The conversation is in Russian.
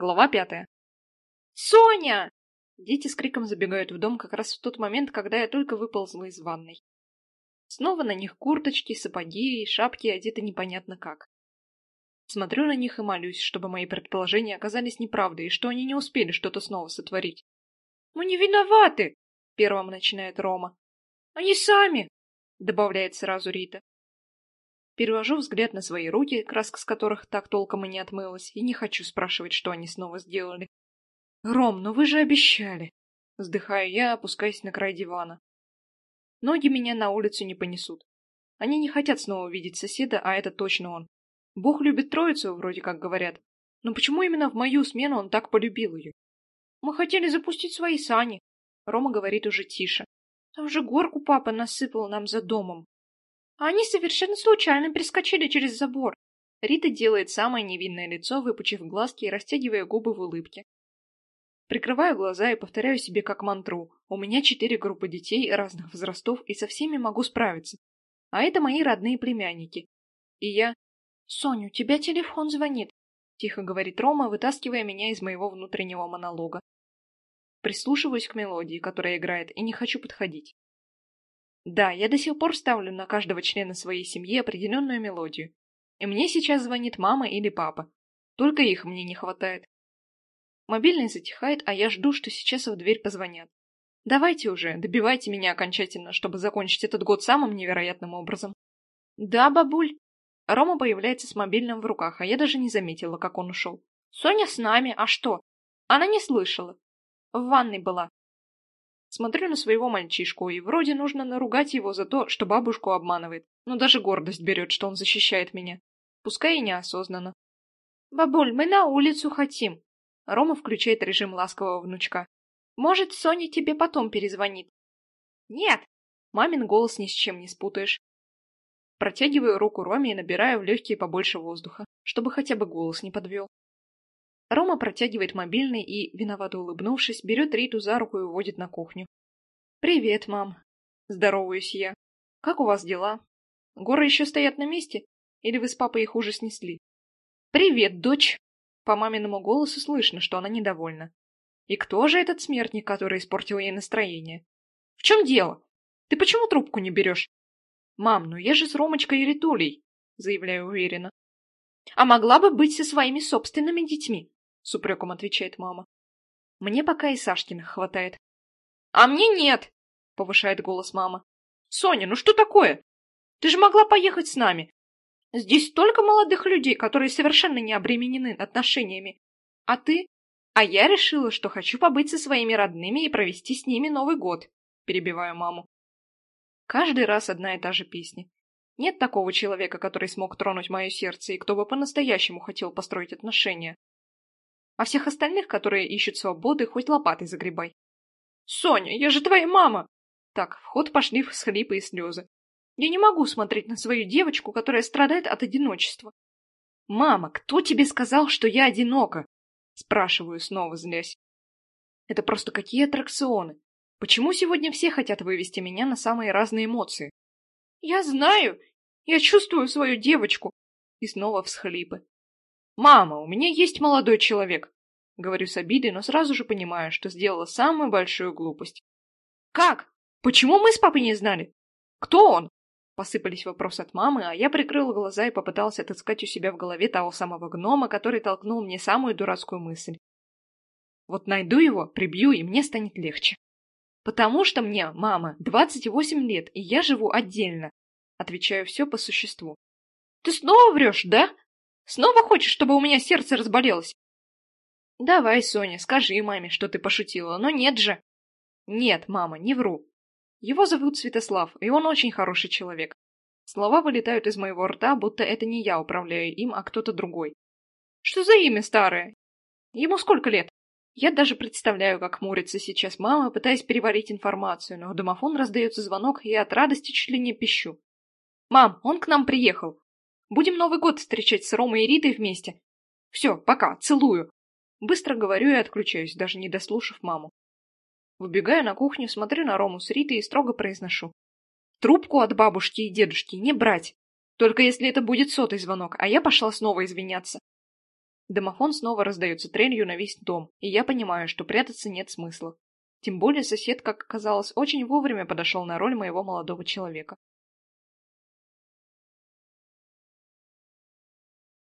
Глава пятая. «Соня!» Дети с криком забегают в дом как раз в тот момент, когда я только выползла из ванной. Снова на них курточки, сапоги и шапки одеты непонятно как. Смотрю на них и молюсь, чтобы мои предположения оказались неправдой и что они не успели что-то снова сотворить. «Мы не виноваты!» — первым начинает Рома. «Они сами!» — добавляет сразу Рита. Перевожу взгляд на свои руки, краска с которых так толком и не отмылась, и не хочу спрашивать, что они снова сделали. «Ром, ну вы же обещали!» Вздыхаю я, опускаясь на край дивана. Ноги меня на улицу не понесут. Они не хотят снова видеть соседа, а это точно он. Бог любит троицу, вроде как говорят. Но почему именно в мою смену он так полюбил ее? Мы хотели запустить свои сани. Рома говорит уже тише. Там же горку папа насыпал нам за домом. А они совершенно случайно перескочили через забор. Рита делает самое невинное лицо, выпучив глазки и растягивая губы в улыбке. Прикрываю глаза и повторяю себе как мантру. У меня четыре группы детей разных возрастов, и со всеми могу справиться. А это мои родные племянники. И я... «Соня, у тебя телефон звонит», — тихо говорит Рома, вытаскивая меня из моего внутреннего монолога. Прислушиваюсь к мелодии, которая играет, и не хочу подходить. Да, я до сих пор ставлю на каждого члена своей семьи определенную мелодию. И мне сейчас звонит мама или папа. Только их мне не хватает. Мобильный затихает, а я жду, что сейчас в дверь позвонят. Давайте уже, добивайте меня окончательно, чтобы закончить этот год самым невероятным образом. Да, бабуль. Рома появляется с мобильным в руках, а я даже не заметила, как он ушел. Соня с нами, а что? Она не слышала. В ванной была. Смотрю на своего мальчишку, и вроде нужно наругать его за то, что бабушку обманывает, но даже гордость берет, что он защищает меня. Пускай и неосознанно. «Бабуль, мы на улицу хотим!» Рома включает режим ласкового внучка. «Может, Соня тебе потом перезвонит?» «Нет!» Мамин голос ни с чем не спутаешь. Протягиваю руку Роме и набираю в легкие побольше воздуха, чтобы хотя бы голос не подвел. Рома протягивает мобильный и, виновато улыбнувшись, берет Риту за руку и уводит на кухню. «Привет, мам!» Здороваюсь я. «Как у вас дела? Горы еще стоят на месте? Или вы с папой их уже снесли?» «Привет, дочь!» По маминому голосу слышно, что она недовольна. «И кто же этот смертник, который испортил ей настроение? В чем дело? Ты почему трубку не берешь?» «Мам, ну я же с Ромочкой и Ритулей!» заявляю уверенно. «А могла бы быть со своими собственными детьми!» — с упреком отвечает мама. «Мне пока и Сашкиных хватает». «А мне нет!» — повышает голос мама. «Соня, ну что такое? Ты же могла поехать с нами. Здесь столько молодых людей, которые совершенно не обременены отношениями. А ты? А я решила, что хочу побыть со своими родными и провести с ними Новый год», — перебиваю маму. Каждый раз одна и та же песня. Нет такого человека, который смог тронуть мое сердце и кто бы по-настоящему хотел построить отношения а всех остальных, которые ищут свободы, хоть лопатой загребай. «Соня, я же твоя мама!» Так, в ход пошли всхлипы и слезы. Я не могу смотреть на свою девочку, которая страдает от одиночества. «Мама, кто тебе сказал, что я одинока?» Спрашиваю снова, злясь. Это просто какие аттракционы? Почему сегодня все хотят вывести меня на самые разные эмоции? Я знаю! Я чувствую свою девочку! И снова всхлипы. «Мама, у меня есть молодой человек!» Говорю с обидой, но сразу же понимаю, что сделала самую большую глупость. «Как? Почему мы с папой не знали? Кто он?» Посыпались вопросы от мамы, а я прикрыла глаза и попыталась отыскать у себя в голове того самого гнома, который толкнул мне самую дурацкую мысль. Вот найду его, прибью, и мне станет легче. Потому что мне, мама, 28 лет, и я живу отдельно. Отвечаю все по существу. Ты снова врешь, да? Снова хочешь, чтобы у меня сердце разболелось? Давай, Соня, скажи маме, что ты пошутила, но нет же. Нет, мама, не вру. Его зовут Святослав, и он очень хороший человек. Слова вылетают из моего рта, будто это не я управляю им, а кто-то другой. Что за имя старое? Ему сколько лет? Я даже представляю, как мурится сейчас мама, пытаясь переварить информацию, но в домофон раздается звонок, и от радости чуть ли не пищу. «Мам, он к нам приехал. Будем Новый год встречать с Ромой и Ритой вместе. Все, пока, целую. Быстро говорю и отключаюсь, даже не дослушав маму. Выбегаю на кухню, смотрю на Рому с Ритой и строго произношу. Трубку от бабушки и дедушки не брать. Только если это будет сотый звонок, а я пошла снова извиняться. Домофон снова раздается трелью на весь дом, и я понимаю, что прятаться нет смысла. Тем более сосед, как оказалось, очень вовремя подошел на роль моего молодого человека.